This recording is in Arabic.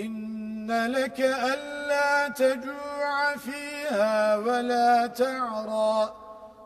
إن لك ألا تجوع فيها ولا تعرى.